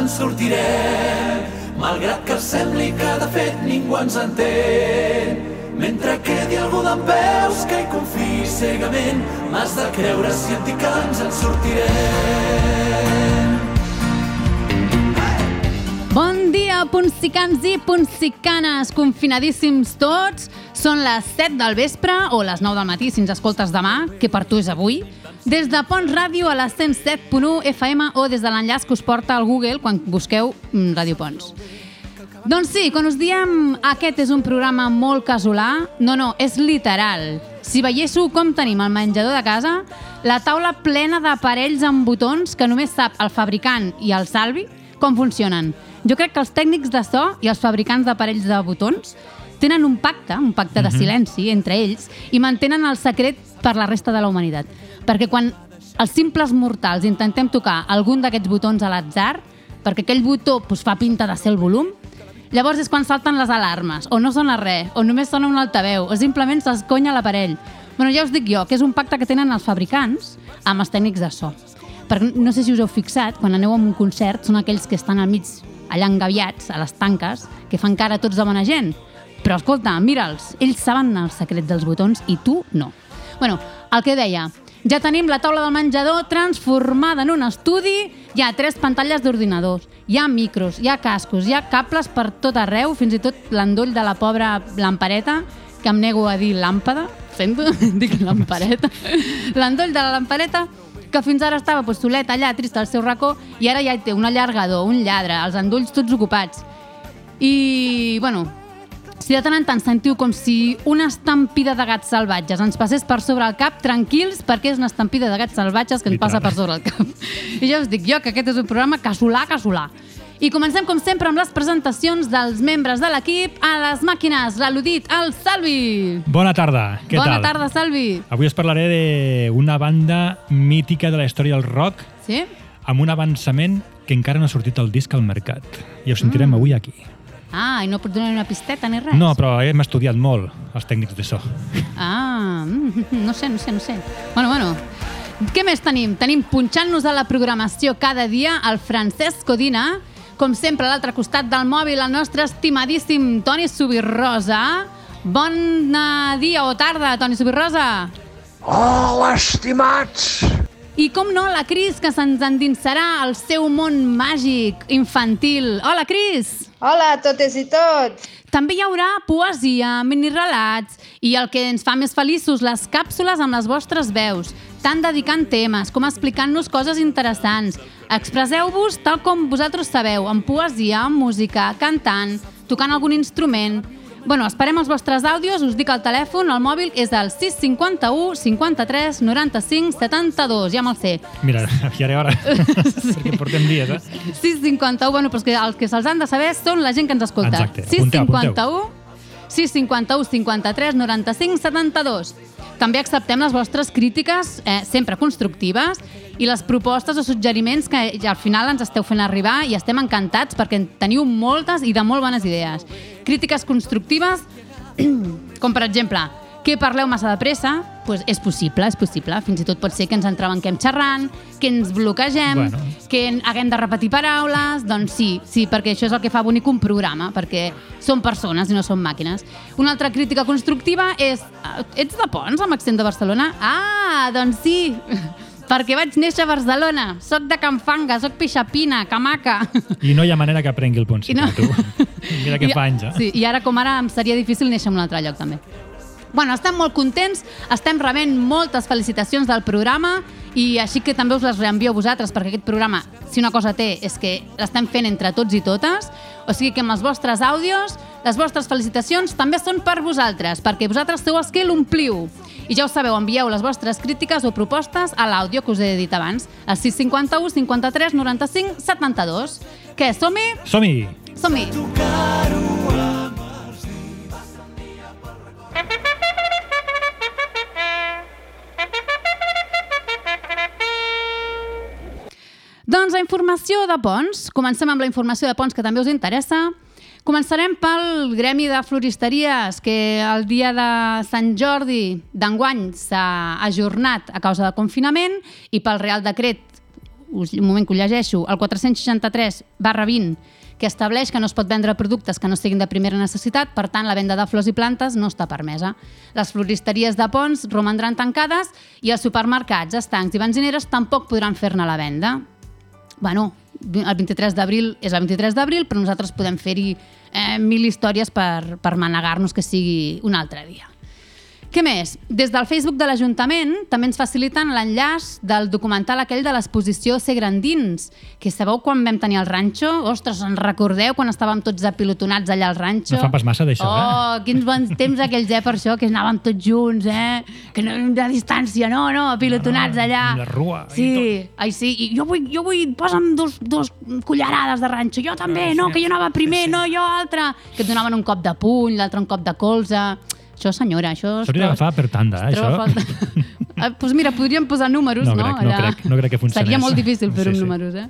en sortirem, malgrat que sembli que de fet ningú ens entén. Mentre quedi algú d'en peus que hi confiï cegament, m'has de creure si et dic que ens en sortirem. Bon dia, punsicans i punsicanes, confinadíssims tots. Són les 7 del vespre o les 9 del matí, si ens escoltes demà, que per tu és avui. Des de Pons Ràdio a la 107.1 FM o des de l'enllaç que us porta al Google quan busqueu mm, Ràdio Pons. Doncs sí, quan us diem aquest és un programa molt casolà, no, no, és literal. Si veiéssiu com tenim el menjador de casa, la taula plena d'aparells amb botons que només sap el fabricant i el Salvi com funcionen. Jo crec que els tècnics de so i els fabricants d'aparells de botons tenen un pacte, un pacte de silenci entre ells i mantenen el secret per la resta de la humanitat. Perquè quan els simples mortals intentem tocar algun d'aquests botons a l'atzar, perquè aquell botó pues, fa pinta de ser el volum, llavors és quan salten les alarmes, o no sona res, o només sona un altaveu, o simplement s'esconya l'aparell. Bueno, ja us dic jo, que és un pacte que tenen els fabricants amb els tècnics de so. Perquè no sé si us heu fixat, quan aneu a un concert, són aquells que estan al mig allà engaviats, a les tanques, que fan cara a tots de bona gent. Però escolta, mira'ls, ells saben el secret dels botons i tu no. Bueno, el que deia, ja tenim la taula del menjador transformada en un estudi, hi ha tres pantalles d'ordinadors, hi ha micros, hi ha cascos, hi ha cables per tot arreu, fins i tot l'endoll de la pobra lampareta, que em nego a dir làmpada, sento, dic lampareta, l'endoll de la lampareta, que fins ara estava pues, solet allà, trist al seu racó, i ara ja hi té un allargador, un lladre, els endolls tots ocupats. I, bueno, si de tant en tant sentiu com si una estampida de gats salvatges ens passés per sobre el cap, tranquils, perquè és una estampida de gats salvatges que ens passa per sobre el cap. I ja us dic jo que aquest és un programa casolà, casolà. I comencem, com sempre, amb les presentacions dels membres de l'equip a les màquines, l'al·ludit, el Salvi. Bona tarda, què Bona tal? tarda, Salvi. Avui us parlaré d'una banda mítica de la història del rock Sí? amb un avançament que encara no ha sortit el disc al mercat. I ho sentirem Mm. avui aquí. Ah, i no pot donar una pisteta ni res? No, però hem estudiat molt, els tècnics de so. Ah, mm, no sé, no sé, no sé. Bueno, bueno. Què més tenim? Tenim punxant-nos a la programació cada dia el Francesc Codina, com sempre a l'altre costat del mòbil el nostre estimadíssim Toni Subirrosa. Bon dia o tarda, Toni Subirrosa. Hola, estimats! I com no, la Cris, que se'ns endinsarà al seu món màgic, infantil. Hola, Cris! Hola a totes i tots! També hi haurà poesia, minirelats i el que ens fa més feliços, les càpsules amb les vostres veus, tant dedicant temes com explicant-nos coses interessants. Expresseu-vos tal com vosaltres sabeu, amb poesia, amb música, cantant, tocant algun instrument... Bueno, esperem els vostres àudios, us dic el telèfon, el mòbil és el 651 53 95 72, ja me'l sé. Mira, aquí ara, ara, perquè portem dies, eh? 651, bueno, però és que els que se'ls han de saber són la gent que ens escolta. Exacte. Apunteu, 651 651 53 95 72. També acceptem les vostres crítiques, eh, sempre constructives, i les propostes o suggeriments que ja al final ens esteu fent arribar i estem encantats perquè en teniu moltes i de molt bones idees. Crítiques constructives, com per exemple, que parleu massa de pressa, pues és possible, és possible. Fins i tot pot ser que ens entrebanquem xerrant, que ens bloquegem, Bueno. que haguem de repetir paraules, doncs sí, sí, perquè això és el que fa bonic un programa, perquè són persones i no són màquines. Una altra crítica constructiva és "Ah, ets de Pons, amb accent de Barcelona? Ah, doncs sí, perquè vaig néixer a Barcelona, soc de Can Fanga, soc pixapina, que maca. I no hi ha manera que aprengui el punt, I no- tu. Mira que I- fa anys, eh? Sí, i ara com ara em seria difícil néixer en un altre lloc també. Bueno, estem molt contents, estem rebent moltes felicitacions del programa i així que també us les reenvio a vosaltres perquè aquest programa, si una cosa té, és que l'estem fent entre tots i totes, o sigui que amb els vostres àudios, les vostres felicitacions també són per vosaltres, perquè vosaltres sou els que l'ompliu. I ja ho sabeu, envieu les vostres crítiques o propostes a l'àudio que us he dit abans, al 651 53 95 72. Què, som-hi? Som-hi! Som-hi! Doncs la informació de Pons. Comencem amb la informació de Pons, que també us interessa. Començarem pel Gremi de Floristeries, que el dia de Sant Jordi d'enguany s'ha ajornat a causa de confinament i pel Real Decret un moment que ho llegeixo, el 463 barra 20, que estableix que no es pot vendre productes que no siguin de primera necessitat, per tant, la venda de flors i plantes no està permesa. Les floristeries de ponts romandran tancades i els supermercats, estancs i benzineres tampoc podran fer-ne la venda. Bueno, el 23 d'abril és el 23 d'abril, però nosaltres podem fer-hi eh, mil històries per, per manegar-nos que sigui un altre dia. Què més? Des del Facebook de l'Ajuntament també ens faciliten l'enllaç del documental aquell de l'exposició Ser Grandins, que sabeu quan vam tenir el ranxo? Ostres, en recordeu quan estàvem tots apilotonats allà al ranxo? No fa pas massa d'això, oh, eh? quins bons temps aquells, eh, per això, que anàvem tots junts, eh? Que no de distància, no, no, apilotonats No, no, allà. la rua i Sí, ai sí, i jo vull, jo vull, posa'm dos, dos cullerades de ranxo, jo també, Ah, no, sí, que jo anava primer, sí. no, jo altre. Que et donaven un cop de puny, l'altre un cop de colze. Això, senyora, això... S'hauria d'agafar per tanda, eh, això. falta- Ah, doncs mira, podríem posar números, No no? crec, no crec- no crec que funcionés. Seria molt difícil fer-ho Sí, amb sí. números, eh?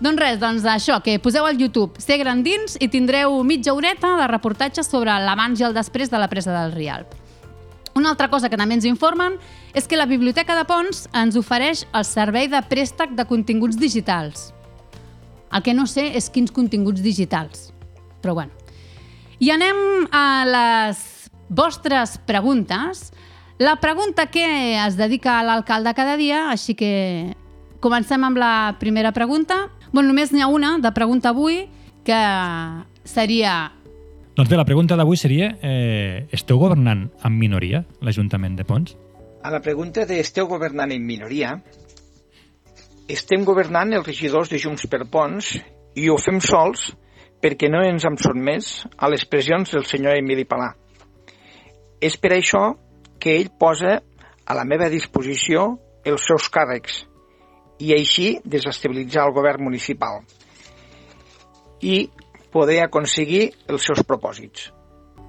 Doncs res, doncs això, que poseu al YouTube Ser Grandins i tindreu mitja horeta de reportatges sobre l'abans i el després de la presa del Rialp. Una altra cosa que també ens informen és que la Biblioteca de Pons ens ofereix el servei de préstec de continguts digitals. El que no sé és quins continguts digitals, però bueno. I anem a les vostres preguntes. La pregunta que es dedica a l'alcalde cada dia, així que comencem amb la primera pregunta. Bueno, només n'hi ha una de pregunta avui, que seria... Doncs bé, la pregunta d'avui seria eh, esteu governant en minoria l'Ajuntament de Pons? A la pregunta de esteu governant en minoria, estem governant els regidors de Junts per Pons i ho fem sols perquè no ens hem sotmès a les pressions del senyor Emili Palà. És per això que ell posa a la meva disposició els seus càrrecs i així desestabilitzar el govern municipal i poder aconseguir els seus propòsits.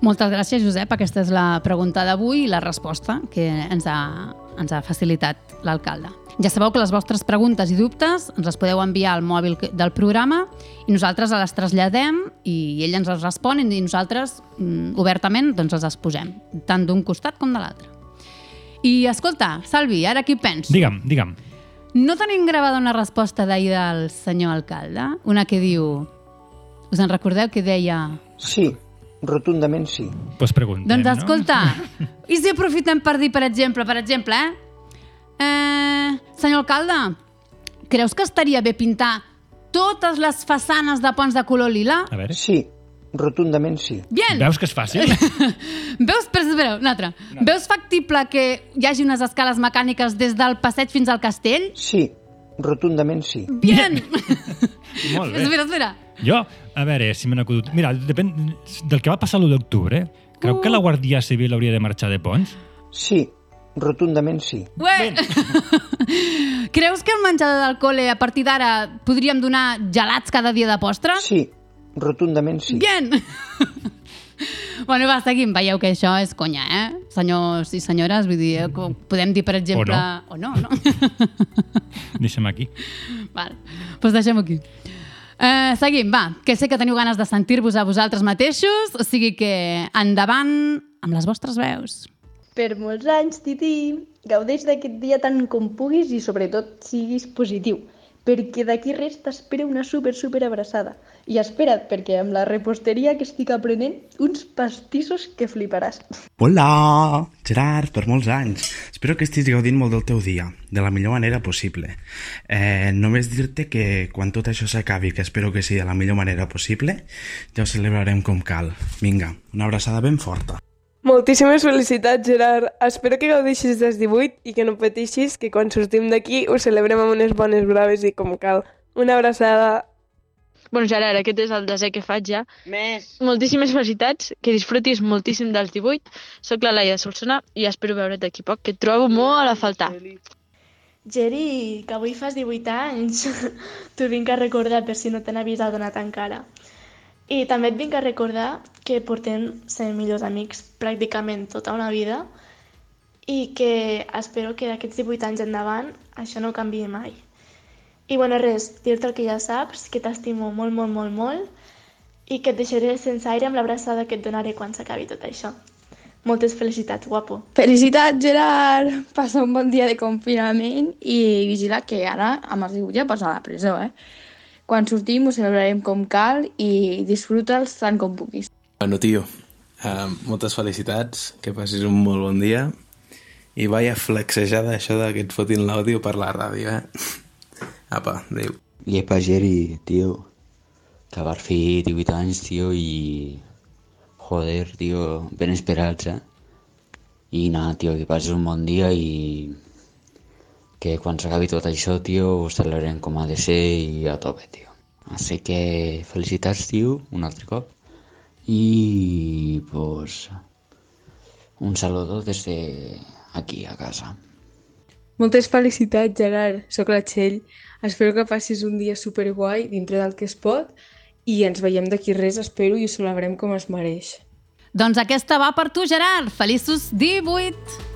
Moltes gràcies, Josep. Aquesta és la pregunta d'avui i la resposta que ens ha, ens ha facilitat l'alcalde. Ja sabeu que les vostres preguntes i dubtes ens les podeu enviar al mòbil del programa i nosaltres les traslladem i ell ens les respon i nosaltres mm, obertament doncs els exposem, tant d'un costat com de l'altre. I escolta, Salvi, ara aquí penso. Digue'm, digue'm. No tenim gravada una resposta d'ahir del senyor alcalde? Una que diu... Us en recordeu que deia... Sí, rotundament sí. Pues preguntem, Doncs no? escolta, i si aprofitem per dir, per exemple, per exemple, eh? eh senyor alcalde, creus que estaria bé pintar totes les façanes de ponts de color lila? A veure, Sí, rotundament sí. Bien! veus que és fàcil? Veus, però espera, un altre. Veus factible que hi hagi unes escales mecàniques des del passeig fins al castell? Sí, rotundament sí. Bien! Molt bé. espera, espera. Jo, a veure, si me n'acudut... Mira, depèn del que va passar l'1 d'octubre. Creu que la Guàrdia Civil hauria de marxar de Pons? Sí, rotundament sí. Ué! Creus que el menjador del col·le a partir d'ara podríem donar gelats cada dia de postre? Sí, rotundament sí. Bien! bueno, va, seguim. Veieu que això és conya, eh? Senyors i senyores, vull dir, eh, podem dir, per exemple... O no, no. Deixa'm aquí. vale. Doncs pues deixem aquí. Uh, seguim, va, que sé que teniu ganes de sentir-vos a vosaltres mateixos, o sigui que endavant amb les vostres veus. Per molts anys, Titi, gaudeix d'aquest dia tant com puguis i sobretot siguis positiu, perquè d'aquí res t'espera una super, super abraçada. I espera't, perquè amb la reposteria que estic aprenent, uns pastissos que fliparàs. Hola, Gerard, per molts anys. Espero que estiguis gaudint molt del teu dia, de la millor manera possible. Eh, només dir-te que quan tot això s'acabi, que espero que sigui de la millor manera possible, ja ho celebrarem com cal. Vinga, una abraçada ben forta. Moltíssimes felicitats, Gerard. Espero que gaudeixis dels 18 i que no pateixis, que quan sortim d'aquí ho celebrem amb unes bones braves i com cal. Una abraçada. Bueno, Gerard, aquest és el desè que faig ja. Més. Moltíssimes felicitats, que disfrutis moltíssim dels 18. Soc la Laia de Solsona i espero veure't d'aquí poc, que et trobo molt a faltar. Geri, que avui fas 18 anys. T'ho vinc a recordar per si no te n'havies adonat encara. I també et vinc a recordar que portem ser millors amics pràcticament tota una vida i que espero que d'aquests 18 anys endavant això no canvi mai. I bueno, res, dir-te el que ja saps, que t'estimo molt, molt, molt, molt i que et deixaré sense aire amb l'abraçada que et donaré quan s'acabi tot això. Moltes felicitats, guapo. Felicitats, Gerard! Passa un bon dia de confinament i vigila que ara amb el ja passa a la presó, eh? Quan sortim ho celebrarem com cal i disfruta'ls tant com puguis. Bueno, tio, uh, moltes felicitats, que passis un molt bon dia i vaya flexejada això de que et fotin l'àudio per la ràdio, eh? Apa, adéu. Llepa, Geri, tio, que per fi 18 anys, tio, i... Joder, tio, ben esperats, eh? I nada, tio, que passis un bon dia i que quan s'acabi tot això, tio, ho celebrem com ha de ser i a tope, tio. Així que felicitats, tio, un altre cop. I, pues, un saludo des de aquí, a casa. Moltes felicitats, Gerard. Soc la Txell. Espero que passis un dia superguai dintre del que es pot i ens veiem d'aquí res, espero, i ho celebrem com es mereix. Doncs aquesta va per tu, Gerard. Feliços 18!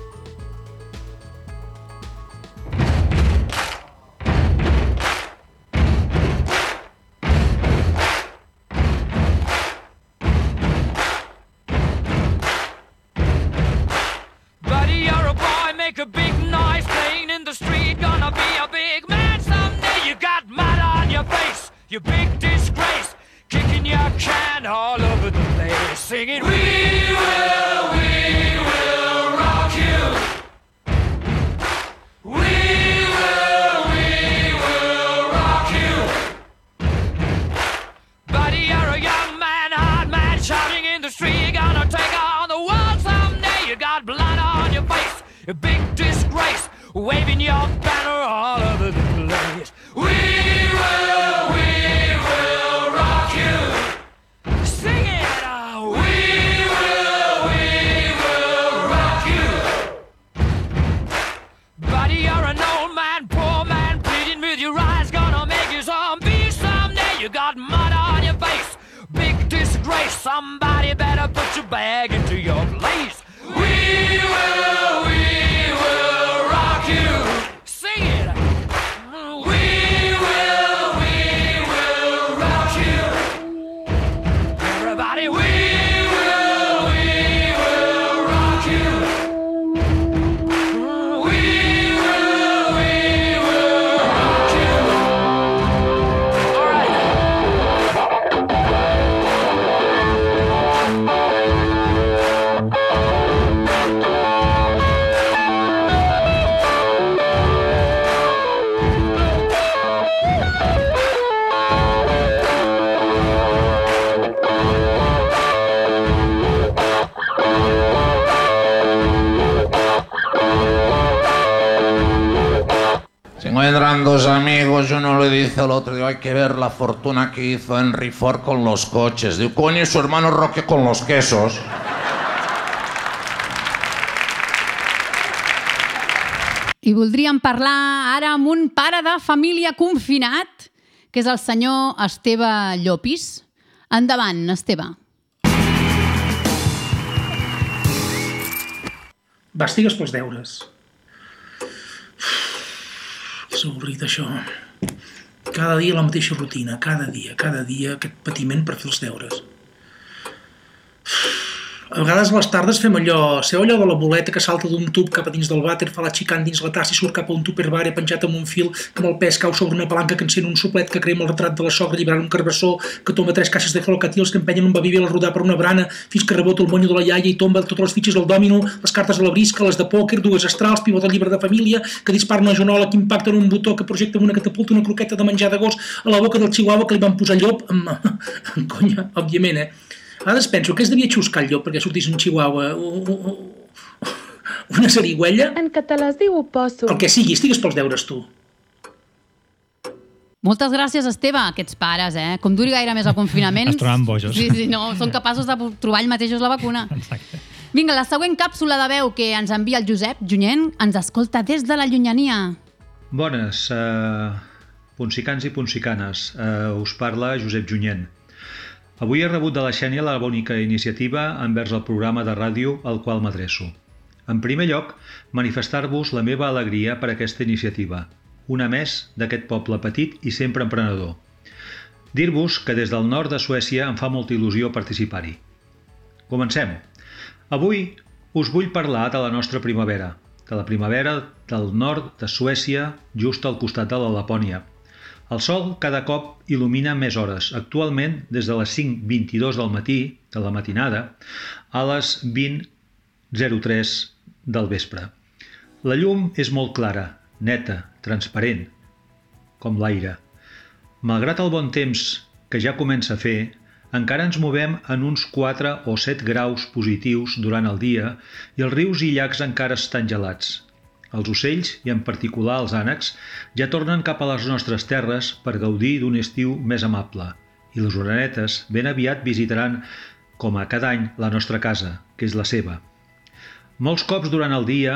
Encuentran dos amigos, uno le dice al otro, digo, hay que ver la fortuna que hizo Henry Ford con los coches. Digo, coño, y su hermano Roque con los quesos. I voldríem parlar ara amb un pare de família confinat, que és el senyor Esteve Llopis. Endavant, Esteve. Va, estigues pels deures. És avorrit, això. Cada dia la mateixa rutina, cada dia, cada dia, aquest patiment per fer els deures. A vegades a les tardes fem allò, seu allò de la boleta que salta d'un tub cap a dins del vàter, fa la xicant dins la tassa i surt cap a un tupperware penjat amb un fil que amb el pes cau sobre una palanca que encén un suplet que crema el retrat de la sogra alliberant un carbassó que tomba tres caixes de flocatils que empenyen un babibil a rodar per una brana fins que rebota el monyo de la iaia i tomba totes les fitxes del dòmino, les cartes de la brisca, les de pòquer, dues astrals, pivot del llibre de família, que dispara una jonola que impacta en un botó que projecta una catapulta una croqueta de menjar de gos a la boca del chihuahua que li van posar llop amb... amb conya, òbviament, eh? Vegades penso que es devia xuscar el llop perquè sortís un chihuahua, o- o- o- una sarigüella, En català es diu opòssum. el que sigui, estigues pels deures tu. Moltes gràcies, Esteve, aquests pares, eh? Com duri gaire més el confinament... Es troben bojos. Sí, sí, no, són capaços de trobar ells mateixos la vacuna. Exacte. Vinga, la següent càpsula de veu que ens envia el Josep Junyent ens escolta des de la llunyania. Bones, uh, punsicans i punsicanes. Uh, us parla Josep Junyent. Avui he rebut de la Xènia la bonica iniciativa envers el programa de ràdio al qual m'adreço. En primer lloc, manifestar-vos la meva alegria per aquesta iniciativa, una més d'aquest poble petit i sempre emprenedor. Dir-vos que des del nord de Suècia em fa molta il·lusió participar-hi. Comencem. Avui us vull parlar de la nostra primavera, de la primavera del nord de Suècia, just al costat de la Lapònia. El sol cada cop il·lumina més hores, actualment des de les 5.22 del matí, de la matinada, a les 20.03 del vespre. La llum és molt clara, neta, transparent, com l'aire. Malgrat el bon temps que ja comença a fer, encara ens movem en uns 4 o 7 graus positius durant el dia i els rius i llacs encara estan gelats. Els ocells, i en particular els ànecs, ja tornen cap a les nostres terres per gaudir d'un estiu més amable i les orenetes ben aviat visitaran, com a cada any, la nostra casa, que és la seva. Molts cops durant el dia,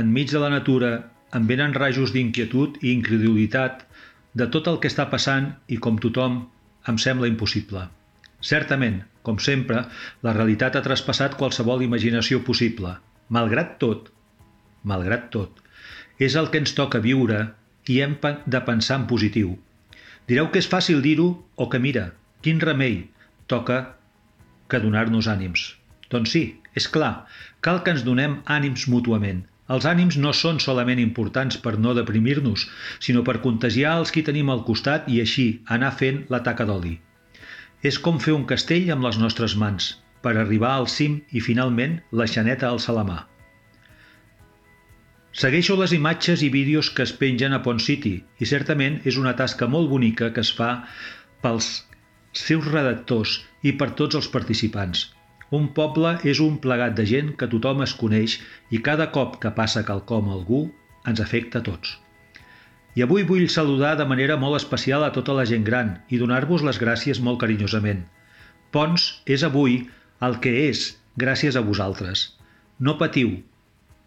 enmig de la natura, em venen rajos d'inquietud i incredulitat de tot el que està passant i com tothom em sembla impossible. Certament, com sempre, la realitat ha traspassat qualsevol imaginació possible. Malgrat tot, malgrat tot, és el que ens toca viure i hem de pensar en positiu. Direu que és fàcil dir-ho o que mira, quin remei toca que donar-nos ànims. Doncs sí, és clar, cal que ens donem ànims mútuament. Els ànims no són solament importants per no deprimir-nos, sinó per contagiar els qui tenim al costat i així anar fent la taca d'oli. És com fer un castell amb les nostres mans, per arribar al cim i finalment la xaneta al salamà. Segueixo les imatges i vídeos que es pengen a Pont City i certament és una tasca molt bonica que es fa pels seus redactors i per tots els participants. Un poble és un plegat de gent que tothom es coneix i cada cop que passa quelcom a algú ens afecta a tots. I avui vull saludar de manera molt especial a tota la gent gran i donar-vos les gràcies molt carinyosament. Pons és avui el que és gràcies a vosaltres. No patiu,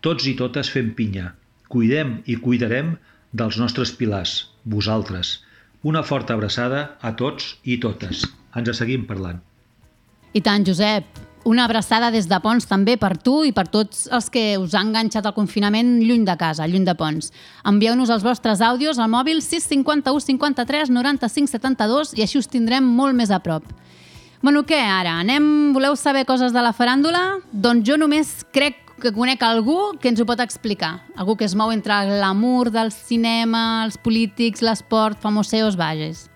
tots i totes fem pinya. Cuidem i cuidarem dels nostres pilars, vosaltres. Una forta abraçada a tots i totes. Ens seguim parlant. I tant, Josep. Una abraçada des de Pons també per tu i per tots els que us han enganxat al confinament lluny de casa, lluny de Pons. Envieu-nos els vostres àudios al mòbil 651 53 95 72 i així us tindrem molt més a prop. Bueno, què ara? Anem... Voleu saber coses de la faràndula? Doncs jo només crec que conec algú que ens ho pot explicar. Algú que es mou entre l'amor del cinema, els polítics, l'esport, famoseos, vages.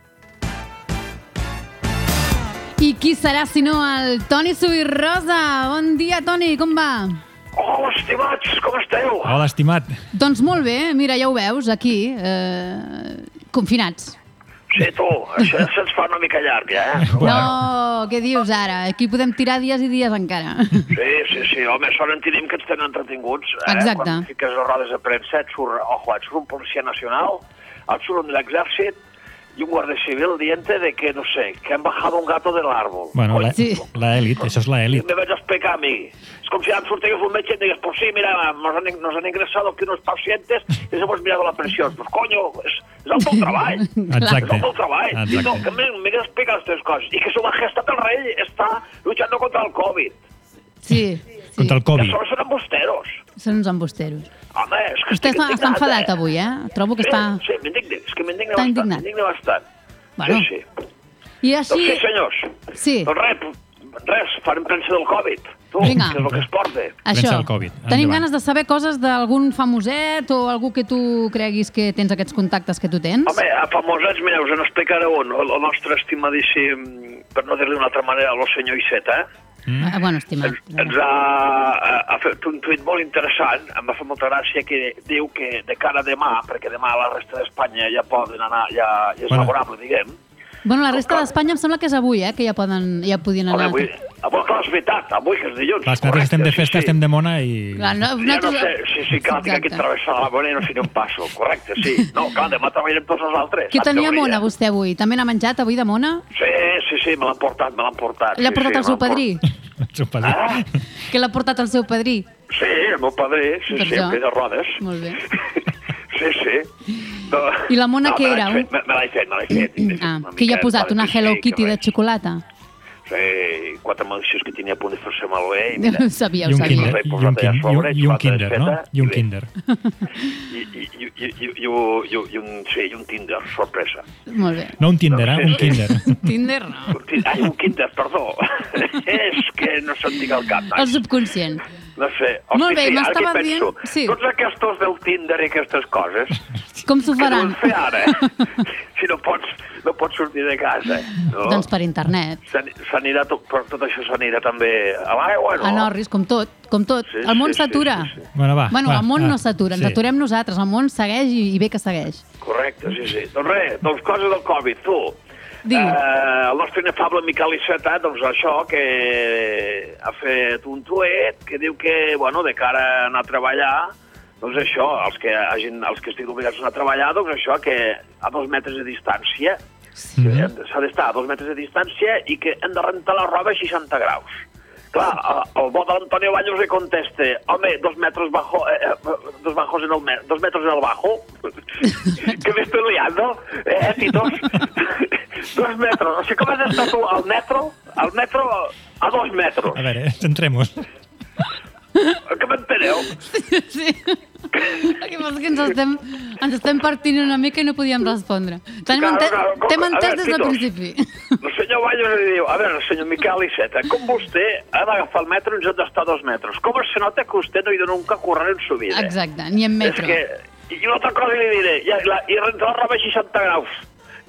I qui serà, si no, el Toni Subirrosa? Bon dia, Toni, com va? Hola, estimats, com esteu? Hola, estimat. Doncs molt bé, mira, ja ho veus, aquí, eh, confinats. Sí, tu, això se'ns fa una mica llarg, ja, eh? No, què dius ara? Aquí podem tirar dies i dies encara. Sí, sí, sí, home, sort en tenim que ens tenen entretinguts. Eh? Exacte. Quan fiques les rodes de premsa, et surt, ojo, et surt un policia nacional, et surt un de l'exèrcit i un guàrdia civil diente de que, no sé, que han bajado un gato del árbol. Bueno, la, la elit, això és la Y elit. me vaig a explicar a mi. Es como si em sortigués un metge i em digués, pues sí, mira, nos han, nos han ingresado aquí unos pacientes y les hemos mirado la presión. Pues coño, és, és el teu treball. Exacte. És el teu treball. Exacte. I no, que me, me explicar les tres coses. Y que su majestad el rey está luchando contra el COVID. Sí, Contra el Que Covid. solo son embusteros. són uns embusteros. Home, que Vostè està, està enfadat eh? avui, eh? Trobo que està... Sí, sí m'indigna, és que m'indigna bastant, indignat. m'indigna bastant. Bueno. Sí, sí. I Doncs així... sí, senyors. Sí. Doncs res, res, farem premsa del Covid. Tu, Vinga. que és el que es porta. Això, tenim ganes de saber coses d'algun famoset o algú que tu creguis que tens aquests contactes que tu tens? Home, a famosets, mireu, us n'explicaré un. El, el nostre estimadíssim, per no dir-li d'una altra manera, el senyor Iceta, eh? Ah, bueno, estimat. ens ha, ha, ha fet un tuit molt interessant, em va fer molta gràcia, que diu que de cara a demà, perquè demà la resta d'Espanya ja poden anar, ja, ja és Bueno. laborable, diguem. Bueno, la resta d'Espanya em sembla que és avui, eh? Que ja, poden, ja podien Home, anar. avui, avui, clar, és veritat, avui que és dilluns. Clar, és que nosaltres estem de festa, estem de mona i... Clar, no, Ja no sé, sí, sí, que la tinc aquí travessar la bona i no sé ni on passo, correcte, sí. No, clar, demà treballarem tots els altres. Saps, tenia mona vostè avui? També n'ha menjat avui de mona? Sí, sí, sí, me l'han portat, me l'han portat. L'ha sí, portat sí, el seu padrí? El seu padrí. Ah, Que l'ha portat el seu padrí? sí, el meu padrí, sí, Per sí, amb de rodes. Molt bé. Sí, sí. No, I la mona no, què me era? Me, me l'he fet, me l'he fet. M'he fet Ah, que hi ha posat una Hello Kitty de xocolata? Sí, quatre maldicions que tenia a punt de fer-se malbé. i mira, sabia, I ho un sabia. kinder, i un, i un, i un xocolata kinder, no? I un kinder. I, i, i, i, i, i, un- i, un- sí, i un Tinder, sorpresa. Molt bé. No un Tinder, eh? Un Sí, kinder. Tinder no. Ai, un Kinder, perdó. és que no se'n dic al cap. El subconscient. No sé. Hosti, Molt bé, sí, m'estava dient- sí. Tots aquests del Tinder i aquestes coses, Com s'ho què faran? deuen fer ara? eh? si no pots, no pots sortir de casa, no? Doncs per internet. S'ani- S'anirà tot, però tot això s'anirà també a l'aigua, no? A Norris, com tot, com tot. Sí, el món sí, sí, s'atura. sí, sí. Bueno, va. Bueno, va, el món va. no s'atura, ens Sí. aturem nosaltres. El món segueix i, i bé que segueix. Correcte, sí, sí. Doncs res, doncs coses del Covid, tu. Digui. Eh, el nostre inefable Miquel Iceta, doncs això, que ha fet un tuet que diu que, bueno, de cara a anar a treballar, doncs això, els que, hagin, els que estiguin obligats a treballar, doncs això, que a dos metres de distància, sí. s'ha d'estar a dos metres de distància i que hem de rentar la roba a 60 graus. Clar, el bo de l'Antonio Baños li contesta, home, dos metres bajo, eh, eh, dos bajos en el me dos metros en el bajo, que me estoy liando, eh, titos, dos metros, o sigui, com has estat tu al metro, al metro a dos metros, A veure, centrem-nos. Que m'enteneu? Sí. El que passa és que ens estem, ens estem partint una mica i no podíem respondre. T'hem Claro, entès, claro, com- entès des del principi. El senyor Baños li diu, a veure, senyor Miquel Iceta, com vostè ha d'agafar el metro ens ha d'estar a dos metres? Com se nota que usted no ha ido nunca a correr en su vida? Exacte, ni en metro. És que, i una altra cosa li diré, i, la, i rentar la roba a 60 graus.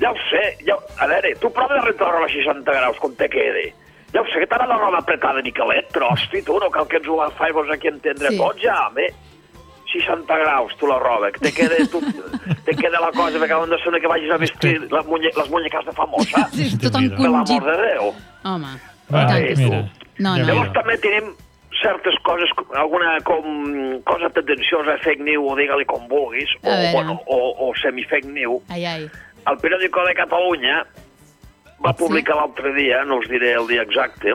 Ja ho sé, ja, a veure, tu prova de rentar la roba a 60 graus com te quede. Ja ho sé que t'ha la roba apretada, Miquelet, però, hosti, tu, no cal que ens ho faig aquí entendre Sí. tot, ja, home. 60 graus, tu, la roba, que te quede, tu, te quede la cosa, perquè on de ser que vagis a vestir les, munye les muñecas de famosa. Sí, tot Per l'amor encongit. de Déu. Home, Bueno, tant que sí. mira. No, no. Llavors també tenim certes coses, alguna com cosa tendenciosa, fake news, o digue-li com vulguis, o, bueno, o, o semi-fake news. Ai, ai. El periòdico de Catalunya va publicar l'altre dia, no us diré el dia exacte,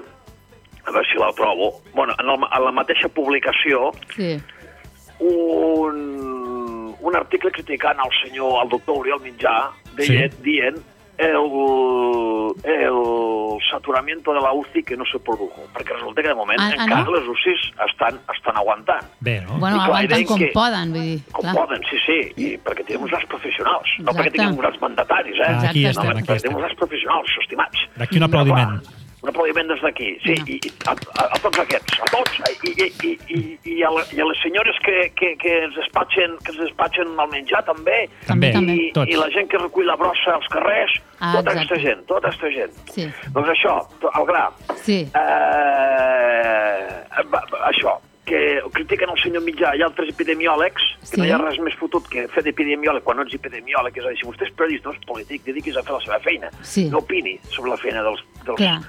a veure si la trobo, bueno, en, el, en la mateixa publicació, Sí. un, un article criticant al senyor, al doctor Oriol Mitjà, dient, Sí. dient el saturamiento de la UCI que no se produjo, perquè resulta que de moment Ah, ah, encara no? les UCIs estan, estan aguantant. Bé, no? Bueno, I clar, aguanten com que- poden, vull dir. Com clar. poden, sí, sí, i perquè tenim uns grans professionals, no Exacte. perquè tinguem uns grans mandataris, eh? Ah, aquí estem, no, aquí perquè estem. tenim uns grans professionals, estimats. D'aquí un aplaudiment. Clar, un aplaudiment des d'aquí, sí, No. i, a, a, a tots aquests, a tots, i, i, i, i, i, a, la, i a les senyores que, que, que ens despatxen, que ens despatxen el menjar també, També, També. i, tots. i la gent que recull la brossa als carrers, Ah, tota exacte. aquesta gent, tota aquesta gent. Sí. Doncs això, al gra, Sí. eh, això, que critiquen el senyor Mitjà i altres epidemiòlegs, que Sí. no hi ha res més fotut que fer d'epidemiòleg quan no ets epidemiòleg, és a dir, si vostè és periodista, no és polític, dediquis a fer la seva feina, Sí. no opini sobre la feina dels, dels, Clar.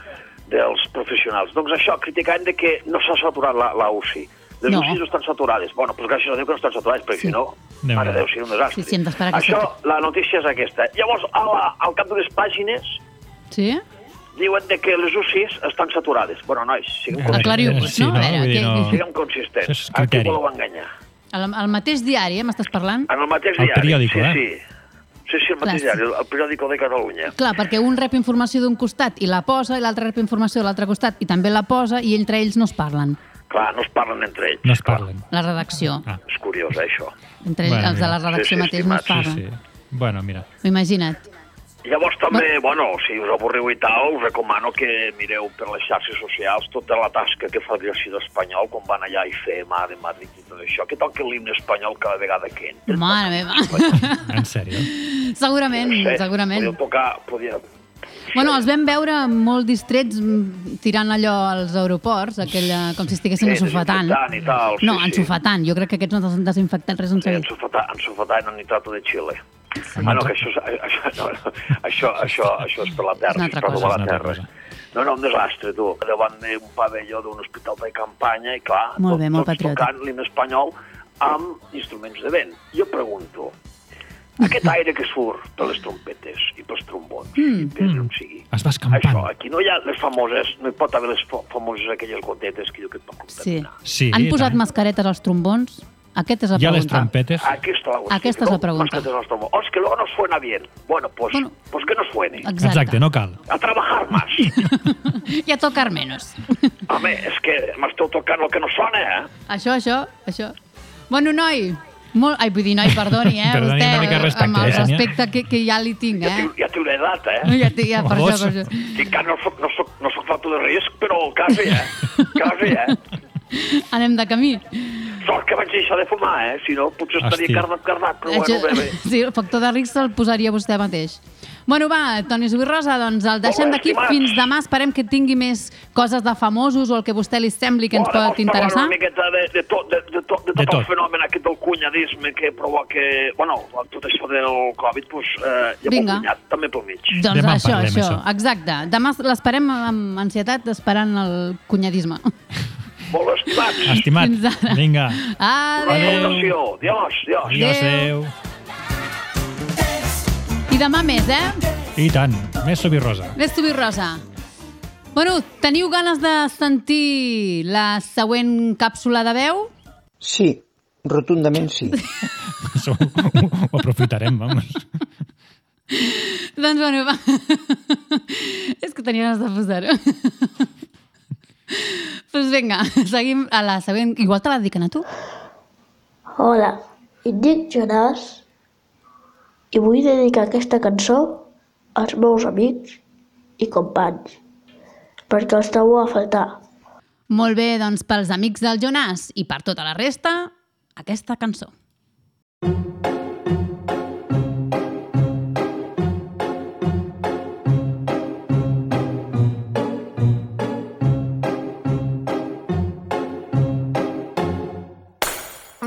Dels professionals. Doncs això, criticant de que no s'ha saturat la, la UCI. Les No. UCIs no estan saturades. Bueno, doncs gràcies a Déu que no estan saturades, perquè Sí. si no, Déu meu. Déu, seria un desastre. Sí, sí, hem d'esperar que Això, la notícia és aquesta. Llavors, a la, al cap d'unes pàgines, Sí? diuen de que les UCIs estan saturades. Bueno, nois, siguem Eh, Aclariu-vos, sí, no? A no? veure, què- no- Siguem consistents. Això és A qui criteri. voleu enganyar? Al, al mateix diari, eh, m'estàs parlant? En el mateix El diari. periòdico, sí, eh? Sí, sí, sí, el mateix Clar, diari, el, periòdico de Catalunya. Clar, perquè un rep informació d'un costat i la posa, i l'altre rep informació de l'altre costat i també la posa, i entre ells no es parlen. Clar, no es parlen entre ells. No es parlen. La redacció. Ah. És curiós, eh, això. Entre ells, Bueno, els de la redacció Sí, sí, mateix no es estimats, Sí, parlen. sí. Bueno, mira. Imagina't. Llavors també, bueno, si us avorriu i tal, us recomano que mireu per les xarxes socials tota la tasca que fa l'exèrcit espanyol quan van allà i fer mà de Madrid i tot això, que toquen l'himne espanyol cada vegada que entren. Mare meva. En sèrio. segurament, No sé, segurament. Podíeu tocar, podia... Bueno, els vam veure molt distrets mm, tirant allò als aeroports, aquella, com si estiguessin Sí, ensofatant. desinfectant i tal, sí, no, sí. ensofatant. Jo crec que aquests no han desinfectat res en Sí, ensofatar, ensofatar en nitrato de Xile. Ah, no, que això, és- això, no, no, això, això, això és per la terra, això és per cosa. la És una altra terra. cosa. No, no, un desastre, tu. Davant d'un pavelló d'un hospital de campanya i, clar, Molt bé, molt tots tocant l'himne espanyol amb instruments de vent. Jo pregunto, aquest aire que surt de les trompetes i pels trombons, Mm, mm, mm. on sigui, Es va això, escampant. aquí no hi ha les famoses, no hi pot haver les fa- famoses aquelles gotetes que diu que et pot Sí. contaminar. Sí, Han posat mascaretes als trombons? Aquesta és la Hi ha les pregunta. trompetes. Aquí cuestión. Aquesta és la pregunta. Oh, es que luego no suena bien. Bueno, pues, Bueno. pues que no suene. Exacte. Exacte, no cal. A trabajar más. I a tocar menos. Home, és que m'esteu tocant el que no sona, eh? Això, això, això. Bueno, noi, molt... Ai, vull dir, noi, perdoni, eh? Perdoni Vostè, una mica de respecte, amb el eh, respecte que, que ja li tinc, Ja, eh? té, ja té una edat, eh? Ja, té- ja, per això, per això. I encara no soc, no soc, no soc factor de risc, però quasi, eh? Quasi, eh? Anem de camí. Sort que vaig deixar de fumar, eh? Si no, potser estaria cardat, cardat, però bueno, bé, bé. Sí, el factor de risc se'l posaria vostè mateix. Bueno, va, Toni Subirrosa, doncs el deixem d'aquí fins demà. Esperem que tingui més coses de famosos o el que a vostè li sembli que ens Bueno, pot interessar. una miqueta de, de, tot, de, de, tot, de, De tot, tot. el fenomen aquest del cunyadisme que provoca... Bueno, tot això del Covid, doncs, eh, hi ha Vinga. cunyat, també pel mig. Doncs Demà això, això, això. exacte. Demà l'esperem amb ansietat esperant el cunyadisme. Molt estimats. Estimat, Fins ara. vinga. Adéu. salutació. Adiós, adiós. Adiós, adéu. I demà més, eh? I tant, més Subirrosa. Més Subirrosa. Bueno, teniu ganes de sentir la següent càpsula de veu? Sí, rotundament sí. Això ho, ho aprofitarem, vamos. Doncs bueno, va. És que tenia ganes de posar-ho. Doncs vinga, seguim a la següent. Igual te la dediquen a tu. Hola, em dic Jonàs i vull dedicar aquesta cançó als meus amics i companys, perquè els trobo a faltar. Molt bé, doncs pels amics del Jonàs i per tota la resta, aquesta cançó.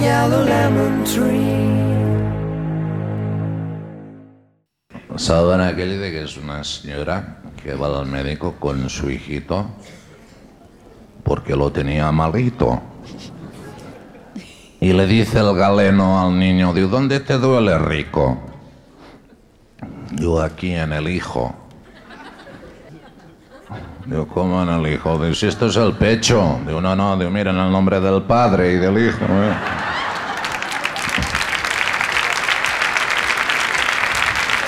Yellow lemon aquello de que es una señora que va al médico con su hijito porque lo tenía malito. Y le dice el galeno al niño, digo, ¿dónde te duele, rico? Digo, aquí en el hijo. Digo, ¿cómo en el hijo? Digo, si esto es el pecho. Digo, no, no, digo, mira, en el nombre del padre y del hijo. ¿eh?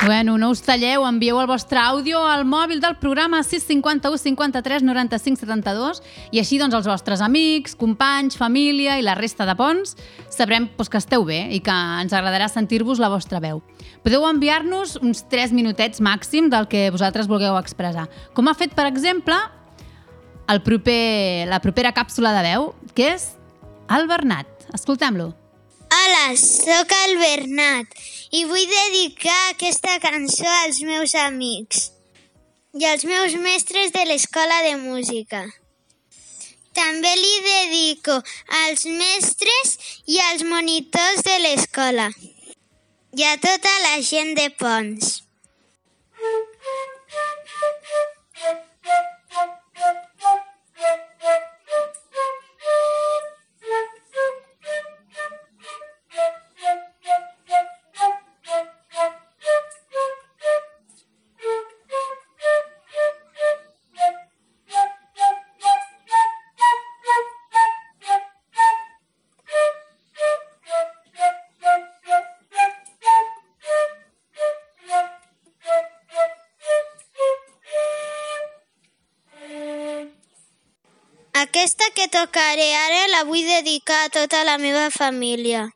Bueno, no us talleu, envieu el vostre àudio al mòbil del programa 651 53 95 72 i així doncs els vostres amics, companys, família i la resta de ponts sabrem doncs, que esteu bé i que ens agradarà sentir-vos la vostra veu. Podeu enviar-nos uns 3 minutets màxim del que vosaltres vulgueu expressar. Com ha fet, per exemple, el proper, la propera càpsula de veu, que és el Bernat. Escoltem-lo. Hola, sóc el Bernat i vull dedicar aquesta cançó als meus amics i als meus mestres de l'escola de música. També li dedico als mestres i als monitors de l'escola i a tota la gent de Pons. Aquesta que tocaré ara la vull dedicar a tota la meva família.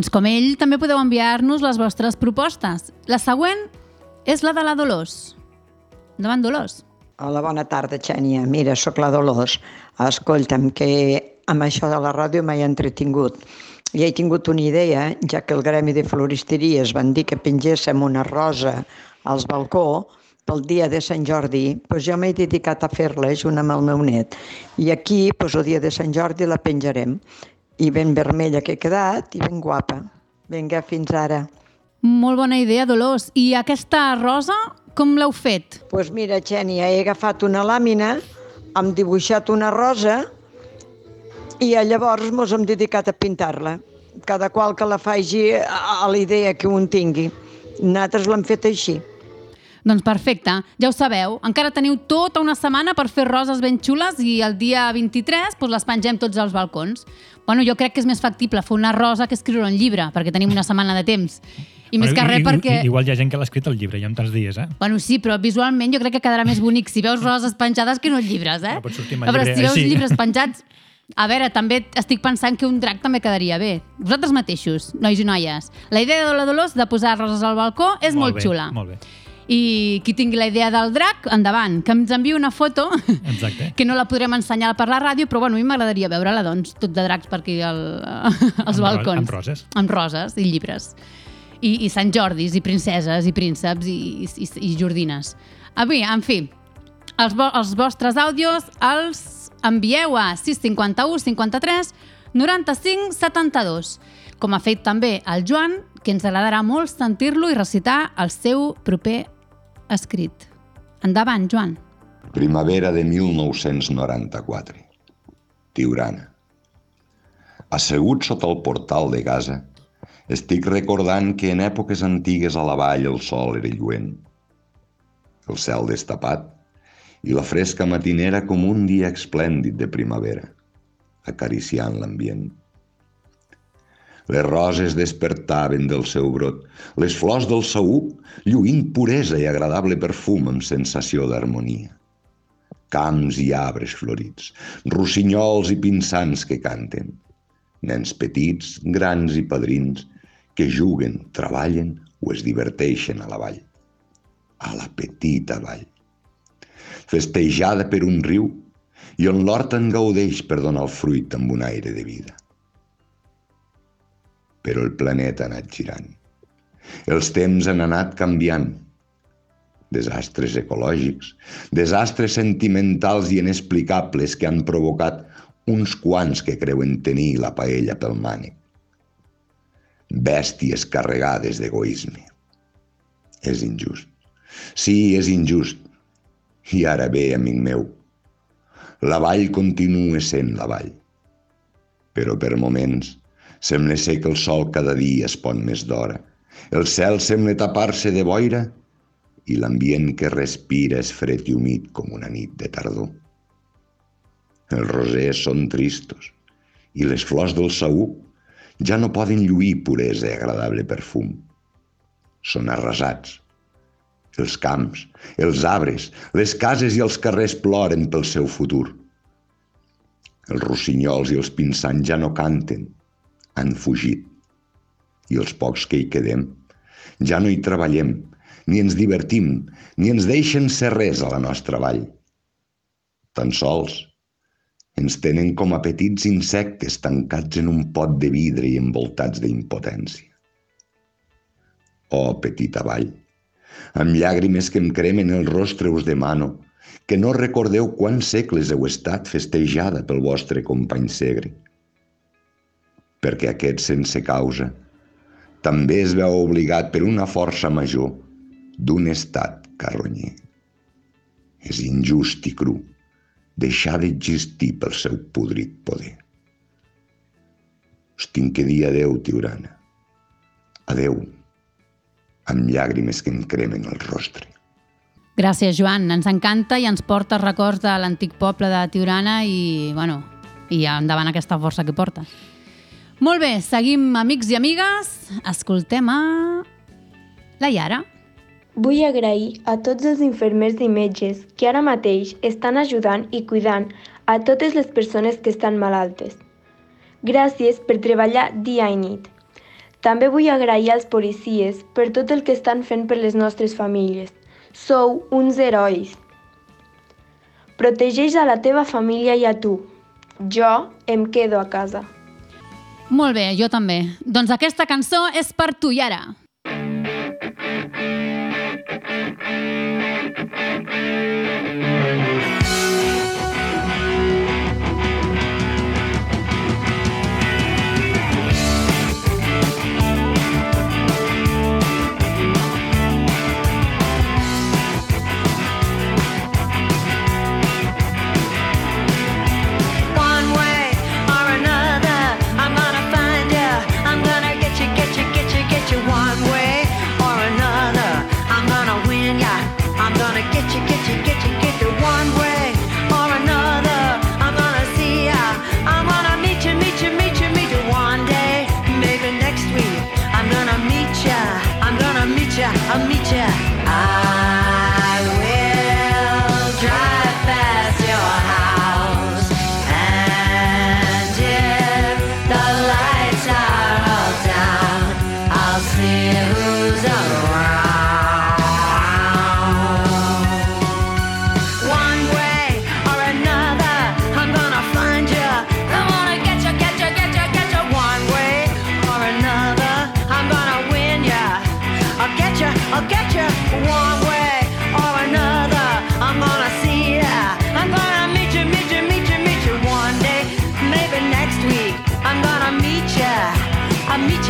Doncs com ell, també podeu enviar-nos les vostres propostes. La següent és la de la Dolors. Endavant, Dolors. Hola, bona tarda, Xènia. Mira, sóc la Dolors. Escolta'm, que amb això de la ràdio m'he entretingut. I he tingut una idea, ja que el Gremi de Floristeries van dir que pengéssim una rosa als balcó pel dia de Sant Jordi, doncs jo m'he dedicat a fer-la junt amb el meu net. I aquí, doncs, el dia de Sant Jordi la penjarem. I ben vermella que he quedat i ben guapa. Vinga, fins ara. Molt bona idea, Dolors. I aquesta rosa, com l'heu fet? Doncs pues mira, Xènia, he agafat una làmina, hem dibuixat una rosa i llavors mos hem dedicat a pintar-la. Cada qual que la faci a, la idea que un tingui. Nosaltres l'hem fet així. Doncs perfecte, ja ho sabeu. Encara teniu tota una setmana per fer roses ben xules i el dia 23 doncs les pengem tots als balcons. Bueno, jo crec que és més factible fer una rosa que escriure un llibre, perquè tenim una setmana de temps. I més que res perquè... Igual hi ha gent que l'ha escrit el llibre, ja en tants dies, eh? Bueno, sí, però visualment jo crec que quedarà més bonic si veus roses penjades que no llibres, eh? No pot sortir amb A el veure, llibre si veus així. llibres penjats... A veure, també estic pensant que un drac també quedaria bé. Vosaltres mateixos, nois i noies. La idea de la Dolors de posar roses al balcó és molt, bé, xula. Molt bé, I qui tingui la idea del drac, endavant, que ens enviï una foto exacte. que no la podrem ensenyar per la ràdio, però bueno, a mi m'agradaria veure-la, doncs, tot de dracs per aquí al, als Amb balcons. amb roses. Amb roses i llibres. I, i Sant Jordis, i princeses, i prínceps, i, i, i jordines. Avui, en fi, els, vo els vostres àudios els envieu a 651 53 95 72, com ha fet també el Joan, que ens agradarà molt sentir-lo i recitar el seu proper escrit. Endavant, Joan. Primavera de 1994. Tiurana. Assegut sota el portal de casa, estic recordant que en èpoques antigues a la vall el sol era lluent, el cel destapat i la fresca matinera com un dia esplèndid de primavera, acariciant l'ambient. Les roses despertaven del seu brot, les flors del saúc lluint puresa i agradable perfum amb sensació d'harmonia. Camps i arbres florits, rossinyols i pinsans que canten, nens petits, grans i padrins, que juguen, treballen o es diverteixen a la vall. A la petita vall. Festejada per un riu i on l'hort en gaudeix per donar el fruit amb un aire de vida. Però el planeta ha anat girant. Els temps han anat canviant. desastres ecològics, desastres sentimentals i inexplicables que han provocat uns quants que creuen tenir la paella pel mànec. Bèsties carregades d'egoisme. És injust. Sí, és injust. I ara bé, amic meu, la vall continua sent la vall. Però per moments sembla ser que el sol cada dia es pon més d'hora. El cel sembla tapar-se de boira i l'ambient que respira és fred i humit com una nit de tardor. Els rosers són tristos i les flors del saúc ja no poden lluir puresa i agradable perfum. Són arrasats. Els camps, els arbres, les cases i els carrers ploren pel seu futur. Els rossinyols i els pinsans ja no canten, han fugit. I els pocs que hi quedem, ja no hi treballem, ni ens divertim, ni ens deixen ser res a la nostra vall. Tan sols ens tenen com a petits insectes tancats en un pot de vidre i envoltats d'impotència. Oh, petita vall, amb llàgrimes que em cremen el rostre us demano que no recordeu quants segles heu estat festejada pel vostre company segre. Perquè aquest sense causa també es veu obligat per una força major d'un estat carronyer. És injust i cru deixar d'existir pel seu podrit poder. Us tinc que dir adeu, Tiurana. Adeu, amb llàgrimes que em cremen el rostre. Gràcies, Joan. Ens encanta i ens porta records de l'antic poble de Tiurana i, bueno, i endavant aquesta força que porta. Molt bé, seguim amics i amigues. Escoltem a la Yara. Vull agrair a tots els infermers i metges que ara mateix estan ajudant i cuidant a totes les persones que estan malaltes. Gràcies per treballar dia i nit. També vull agrair als policies per tot el que estan fent per les nostres famílies. Sou uns herois. Protegeix a la teva família i a tu. Jo em quedo a casa. Molt bé, jo també. Doncs aquesta cançó és per tu, Yara. One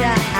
Yeah.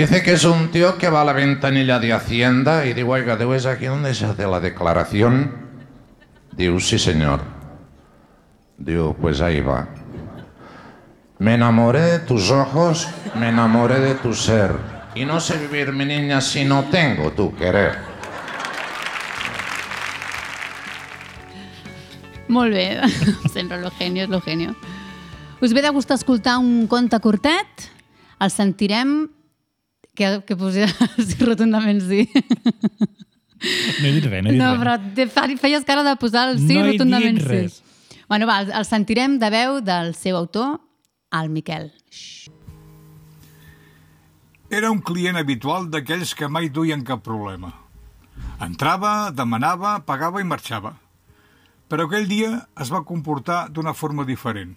Dice que es un tío que va a la ventanilla de Hacienda y digo, oiga, ¿debo es aquí donde se hace la declaración? Digo, sí, señor. Digo, pues ahí va. Me enamoré de tus ojos, me enamoré de tu ser. Y no sé vivir, mi niña, si no tengo tu querer. Molt bé. Sempre lo genio, és lo genio. Us ve de gust escoltar un conte curtet? El sentirem... Que, que sí, rotundament sí. No he dit res, no he dit No, res. però te fa- feies cara de posar el sí No he rotundament dit res. sí. Bueno, va, el, el sentirem de veu del seu autor, el Miquel. Era un client habitual d'aquells que mai duien cap problema. Entrava, demanava, pagava i marxava. Però aquell dia es va comportar d'una forma diferent.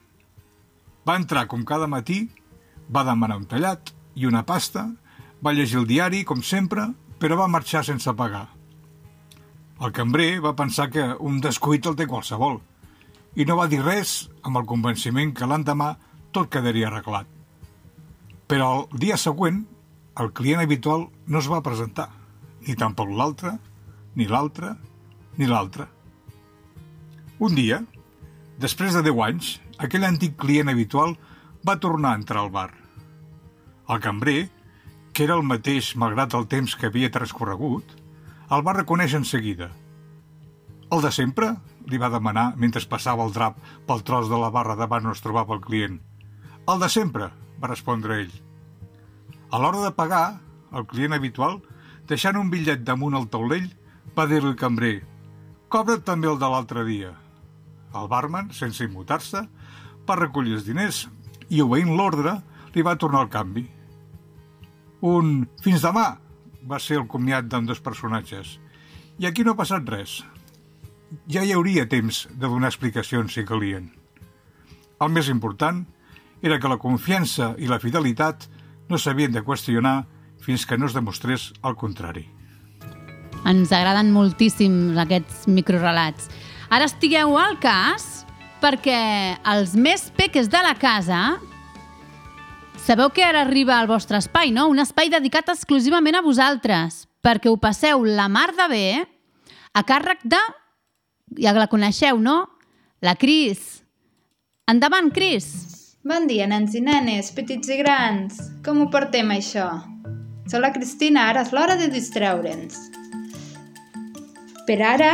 Va entrar com cada matí, va demanar un tallat i una pasta, va llegir el diari, com sempre, però va marxar sense pagar. El cambrer va pensar que un descuit el té qualsevol i no va dir res amb el convenciment que l'endemà tot quedaria arreglat. Però el dia següent, el client habitual no es va presentar, ni tampoc l'altre, ni l'altre, ni l'altre. Un dia, després de 10 anys, aquell antic client habitual va tornar a entrar al bar. El cambrer, que era el mateix malgrat el temps que havia transcorregut, el va reconèixer en seguida. El de sempre? li va demanar mentre passava el drap pel tros de la barra davant on es trobava el client. El de sempre, va respondre ell. A l'hora de pagar, el client habitual, deixant un bitllet damunt el taulell, va dir-li al cambrer «Cobra't també el de l'altre dia». El barman, sense immutar-se, va recollir els diners i, obeint l'ordre, li va tornar el canvi. Un «Fins demà!» va ser el comiat d'en dos personatges. I aquí no ha passat res. Ja hi hauria temps de donar explicacions si calien. El més important era que la confiança i la fidelitat no s'havien de qüestionar fins que no es demostrés el contrari. Ens agraden moltíssim aquests microrelats. Ara estigueu al cas perquè els més peques de la casa sabeu que ara arriba al vostre espai, no? Un espai dedicat exclusivament a vosaltres, perquè ho passeu la mar de bé a càrrec de... Ja la coneixeu, no? La Cris. Endavant, Cris. Bon dia, nens i nenes, petits i grans. Com ho portem, això? Soc la Cristina, ara és l'hora de distreure'ns. Per ara,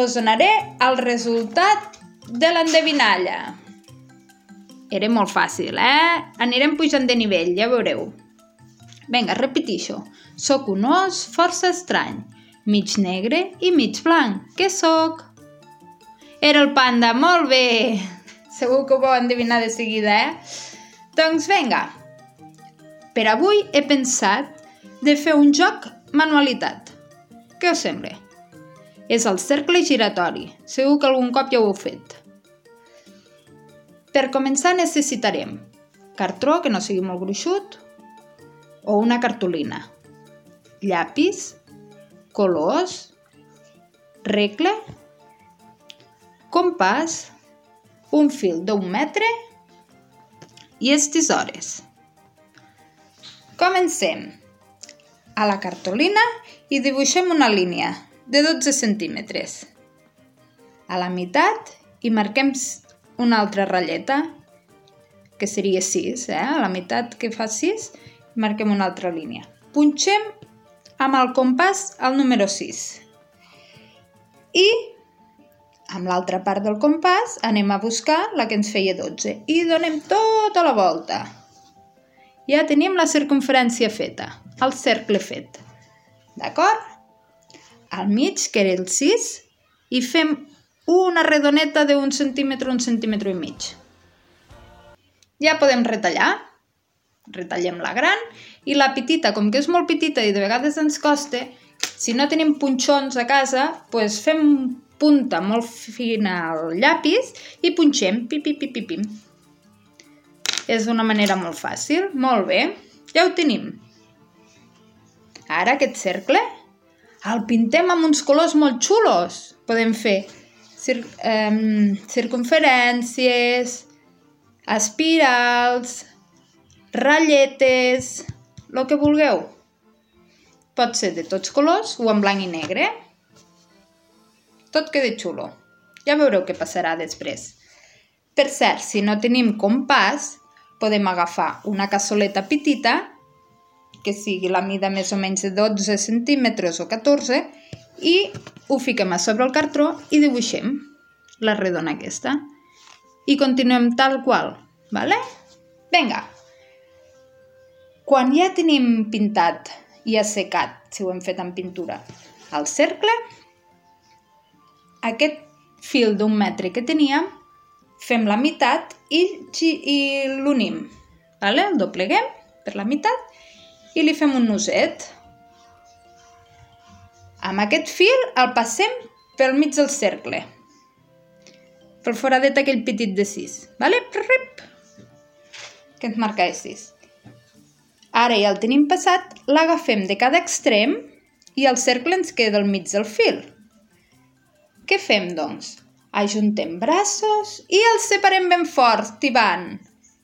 us donaré el resultat de l'endevinalla. Era molt fàcil, eh? Anirem pujant de nivell, ja veureu. Vinga, repetixo. Soc un os força estrany, mig negre i mig blanc. Què sóc? Era el panda, molt bé! Segur que ho vau endevinar de seguida, eh? Doncs vinga. Per avui he pensat de fer un joc manualitat. Què us sembla? És el cercle giratori. Segur que algun cop ja ho heu fet. Per començar necessitarem cartró que no sigui molt gruixut o una cartolina, llapis, colors, regle, compàs, un fil d'un metre i els tisores. Comencem. A la cartolina hi dibuixem una línia de 12 centímetres. A la meitat hi marquem una altra ratlleta, que seria 6, eh? A la meitat que fa 6, marquem una altra línia. Punxem amb el compàs el número 6. I amb l'altra part del compàs anem a buscar la que ens feia 12 i donem tota la volta. Ja tenim la circunferència feta, el cercle fet. D'acord? Al mig, que era el 6, i fem una redoneta d'un centímetre, un centímetre i mig. Ja podem retallar. Retallem la gran i la petita, com que és molt petita i de vegades ens costa, si no tenim punxons a casa, doncs fem punta molt fina al llapis i punxem, pi, pi, pi, pi, pim. És una manera molt fàcil, molt bé, ja ho tenim. Ara aquest cercle el pintem amb uns colors molt xulos. Podem fer cir um, circunferències, espirals, ratlletes, el que vulgueu. Pot ser de tots colors o en blanc i negre. Tot queda xulo. Ja veureu què passarà després. Per cert, si no tenim compàs, podem agafar una cassoleta petita, que sigui la mida més o menys de 12 centímetres o 14, i ho fiquem a sobre el cartró i dibuixem la redona aquesta. I continuem tal qual, vale? Vinga. Quan ja tenim pintat i assecat, si ho hem fet en pintura, el cercle, aquest fil d'un metre que teníem, fem la meitat i, i l'unim. Vale? El dobleguem per la meitat i li fem un nuset. Amb aquest fil el passem pel mig del cercle. Pel foradet aquell petit de 6. Vale? Rip, que ens marca de 6. Ara ja el tenim passat, l'agafem de cada extrem i el cercle ens queda al mig del fil. Què fem, doncs? Ajuntem braços i els separem ben fort, tibant.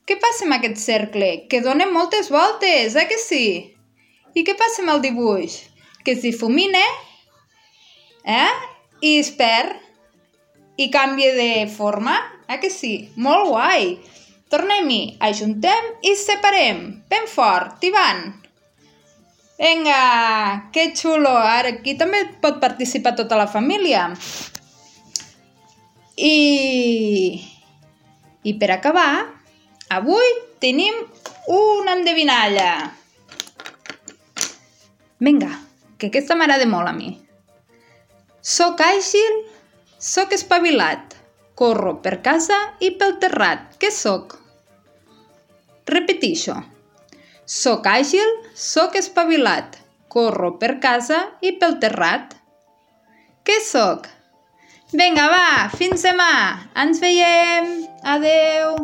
Què passa amb aquest cercle? Que dona moltes voltes, eh que sí? I què passa amb el dibuix? Que es difumina, eh? I es perd. I canvia de forma, eh que sí? Molt guai. Tornem-hi, ajuntem i separem. Ben fort, tibant. Vinga, que xulo. Ara aquí també pot participar tota la família. I... I per acabar, avui tenim una endevinalla. Vinga, que aquesta m'agrada molt a mi. Soc àgil, soc espavilat, corro per casa i pel terrat. Què sóc? Repetixo. Soc àgil, soc espavilat, corro per casa i pel terrat. Què sóc? Vinga, va, fins demà. Ens veiem. Adeu.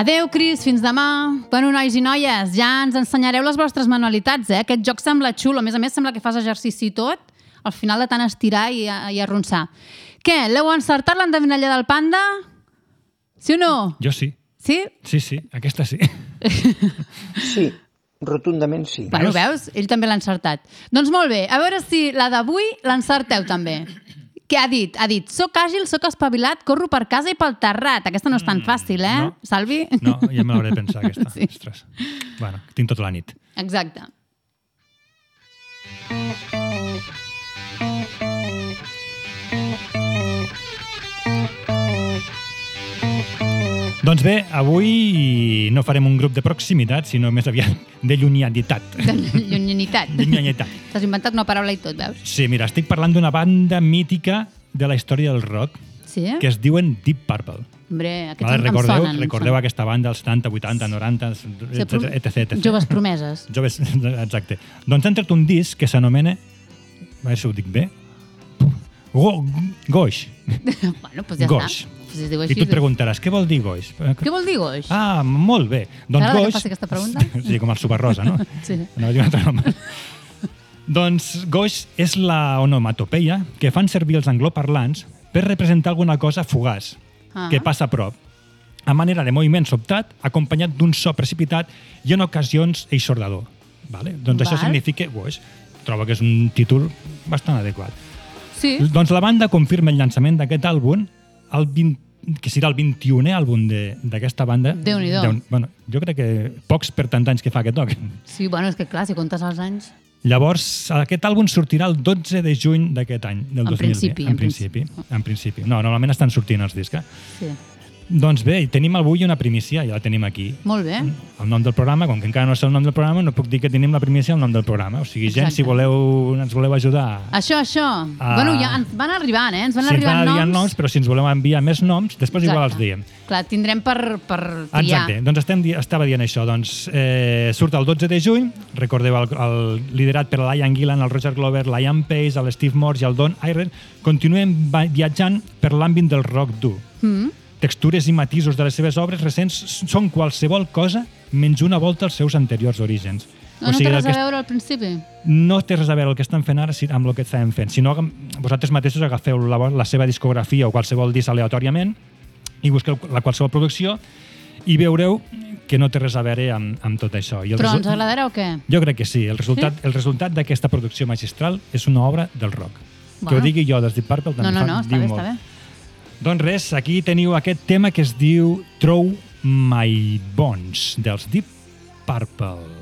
Adeu, Cris, fins demà. Bueno, nois i noies, ja ens ensenyareu les vostres manualitats, eh? Aquest joc sembla xulo. A més a més, sembla que fas exercici i tot. Al final de tant estirar i, i arronsar. Què, l'heu encertat l'endevinalla del panda? Sí o no? Jo sí. Sí? Sí, sí, aquesta sí. Sí, rotundament sí. Bueno, veus? Ell també l'ha encertat. Doncs molt bé, a veure si la d'avui l'encerteu també. Què ha dit? Ha dit, soc àgil, soc espavilat, corro per casa i pel terrat. Aquesta no és tan fàcil, eh, no. Salvi? No, ja me l'hauré de pensar, aquesta. Sí. Ostres. Bueno, tinc tota la nit. Exacte. Doncs bé, avui no farem un grup de proximitat, sinó més aviat de llunyanitat. De llunyanitat. Llunyanitat. T'has inventat una paraula i tot, veus? Sí, mira, estic parlant d'una banda mítica de la història del rock Sí? que es diuen Deep Purple. Hombre, aquests Vale, recordeu, em sonen. em recordeu sonen. aquesta banda dels 70, 80, 90, Sí, etc, etc, etc. Joves promeses. Joves, exacte. Doncs han tret un disc que s'anomena, a veure si ho dic bé, Go, Goix. bueno, doncs ja Goix. està. Pues es diu I així. tu et preguntaràs, què vol dir Goix? Què vol dir goix? Ah, molt bé. Doncs que Goix... faci aquesta pregunta? Sí, com el Subarrosa, no? Sí. Anava a dir un altre nom. doncs Goix és la onomatopeia que fan servir els angloparlants per representar alguna cosa fugaç, Ah. que passa a prop, a manera de moviment sobtat, acompanyat d'un so precipitat i en ocasions eixordador. Vale? Doncs això Val. significa Goix. Trobo que és un títol bastant adequat. Sí. Doncs la banda confirma el llançament d'aquest àlbum el 20, que serà el 21è àlbum de- d'aquesta banda. Déu- Bueno, jo crec que pocs per tant anys que fa que toquen. Sí, bueno, és que clar, si comptes els anys... Llavors, aquest àlbum sortirà el 12 de juny d'aquest any, del En 2020. principi, en en principi. En principi. No, normalment estan sortint els discs. eh? Sí. Doncs bé, tenim avui una primícia, ja la tenim aquí. Molt bé. El nom del programa, com que encara no sé el nom del programa, no puc dir que tenim la primícia al nom del programa. O sigui, gent, Exacte. si voleu, ens voleu ajudar Això, això. Ah. Bueno, ja ens van arribant, eh? Ens van si ens arribant van enviant noms. noms, però si ens voleu enviar més noms, després igual els Exacte. diem. Clar, tindrem per, per triar. Exacte, doncs estem, estava dient això. Doncs, eh, surt el 12 de juny, recordeu, el, el liderat per l'Ian Gillan, el Roger Glover, l'Ian Pace, el Steve Morse i el Don Iron, continuem viatjant per l'àmbit del rock dur. Mm. Textures i matisos de les seves obres recents són qualsevol cosa menys una volta als seus anteriors orígens. No, no té res que a veure al principi? no té res a veure el que estan fent ara si- amb el que estàvem fent, sinó que vosaltres mateixos agafeu la, la seva discografia o qualsevol disc aleatòriament i busqueu la qualsevol producció i veureu que no té res a veure amb, amb tot això. I el Però ens agradarà o què? Jo crec que sí. El resultat, Sí? el resultat d'aquesta producció magistral és una obra del rock. Que Bueno. ho digui jo des Deep Purple també No, no, fa, no, està diu bé, molt. Doncs res, aquí teniu aquest tema que es diu Throw My Bones, dels Deep Purple.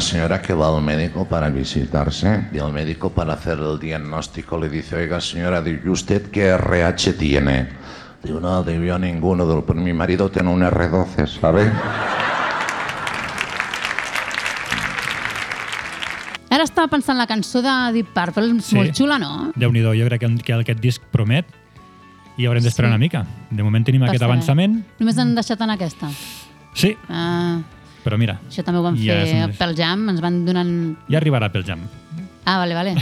Una señora que va al médico para visitarse y el médico para hacer el diagnóstico le dice, oiga señora, ¿y usted qué RH tiene? Digo, no, yo ninguno, pero mi marido tiene un R12, ¿sabe? Ara estava pensant la cançó de Deep Purple, és Sí. molt xula, no? déu nhi jo crec que, que aquest disc promet i haurem d'esperar Sí. una mica. De moment tenim aquest Passa. avançament. Només han deixat en aquesta. Sí, Ah, però mira, això també ho van Ja fer un- pel Jam, ens van donant... ja arribarà pel jam. Ah, vale, vale.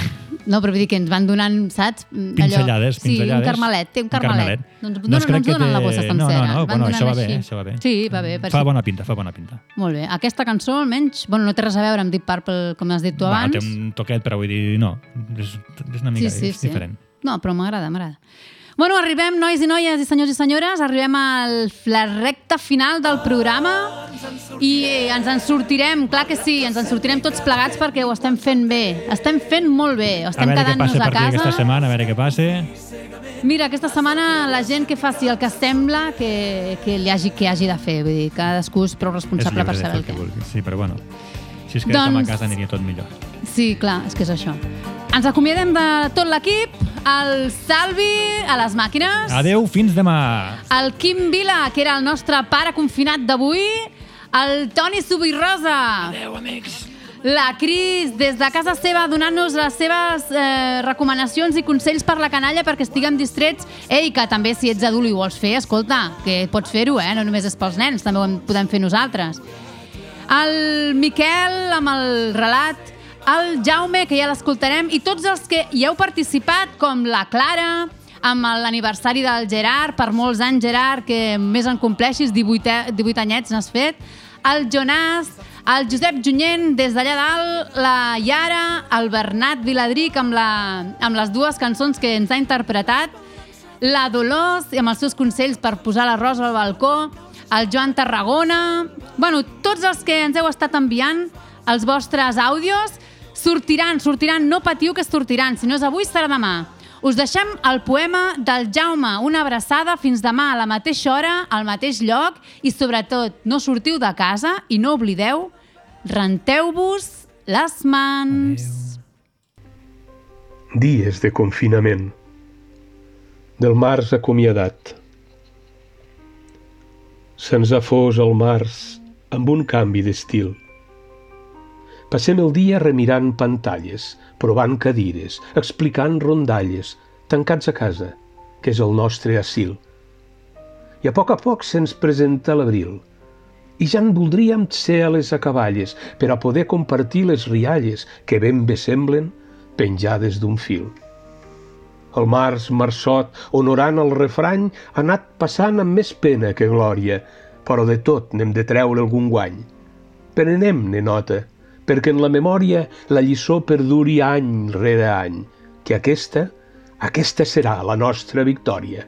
No, però vull dir que ens van donant, saps? Mm, Pinzellades, Sí, pinzellades. un carmelet, té un Un carmelet. carmelet. Doncs Doncs no, no, ens donen la té- bossa no, sencera. no, no, van bueno, això va bé, així. això va bé. Sí, va bé. Per Fa bona pinta, fa bona pinta. Molt bé. Aquesta cançó, almenys, bueno, no té res a veure amb Deep Purple, com has dit tu Va, abans. té un toquet, però vull dir, no, és, és una mica sí, sí, és sí. diferent. No, però m'agrada, m'agrada. Bueno, arribem, nois i noies i senyors i senyores, arribem a la recta final del programa i ens en sortirem, clar que sí, ens en sortirem tots plegats perquè ho estem fent bé. Estem fent molt bé, A estem veure què quedant-nos passa a a partir d'aquesta casa. setmana, a veure què passa. Mira, aquesta setmana la gent que faci el que sembla que, que li hagi, que hagi de fer. Vull dir, cadascú és prou És responsable lliure per saber el que què. vulgui. Sí, però bueno, si es quedéssim Doncs- a casa aniria tot millor. Sí, clar, és que és això. Ens acomiadem de tot l'equip, el Salvi a les màquines, Adeu, fins demà. el Quim Vila, que era el nostre pare confinat d'avui, el Toni Subirrosa. Adeu, amics. La Cris, des de casa seva, donant-nos les seves eh, recomanacions i consells per la canalla perquè estiguem distrets. Ei, que també si ets adult i ho vols fer, escolta, que pots fer-ho, eh? no només és pels nens, també ho podem fer nosaltres. El Miquel amb el relat, el Jaume, que ja l'escoltarem, i tots els que hi heu participat, com la Clara, amb l'aniversari del Gerard, per molts anys, Gerard, que més en compleixis, 18, a- 18 anyets n'has fet, el Jonàs, el Josep Junyent, des d'allà dalt, la Yara, el Bernat Viladric, amb, la, amb les dues cançons que ens ha interpretat, la Dolors, amb els seus consells per posar l'arròs al balcó, el Joan Tarragona... Bueno, tots els que ens heu estat enviant els vostres àudios sortiran, sortiran, no patiu que sortiran, si no és avui serà demà. Us deixem el poema del Jaume, una abraçada fins demà a la mateixa hora, al mateix lloc i sobretot no sortiu de casa i no oblideu, renteu-vos les mans. Dies de confinament. Del març acomiadat. Se'ns ha fos el març amb un canvi d'estil. Passem el dia remirant pantalles, provant cadires, explicant rondalles, tancats a casa, que és el nostre asil. I a poc a poc se'ns presenta l'abril. I ja en voldríem ser a les acaballes per a poder compartir les rialles que ben bé semblen penjades d'un fil. El març marçot, honorant el refrany, ha anat passant amb més pena que glòria, però de tot n'hem de treure algun guany. Prenem-ne nota, perquè en la memòria la lliçó perduri any rere any, que aquesta, aquesta serà la nostra victòria.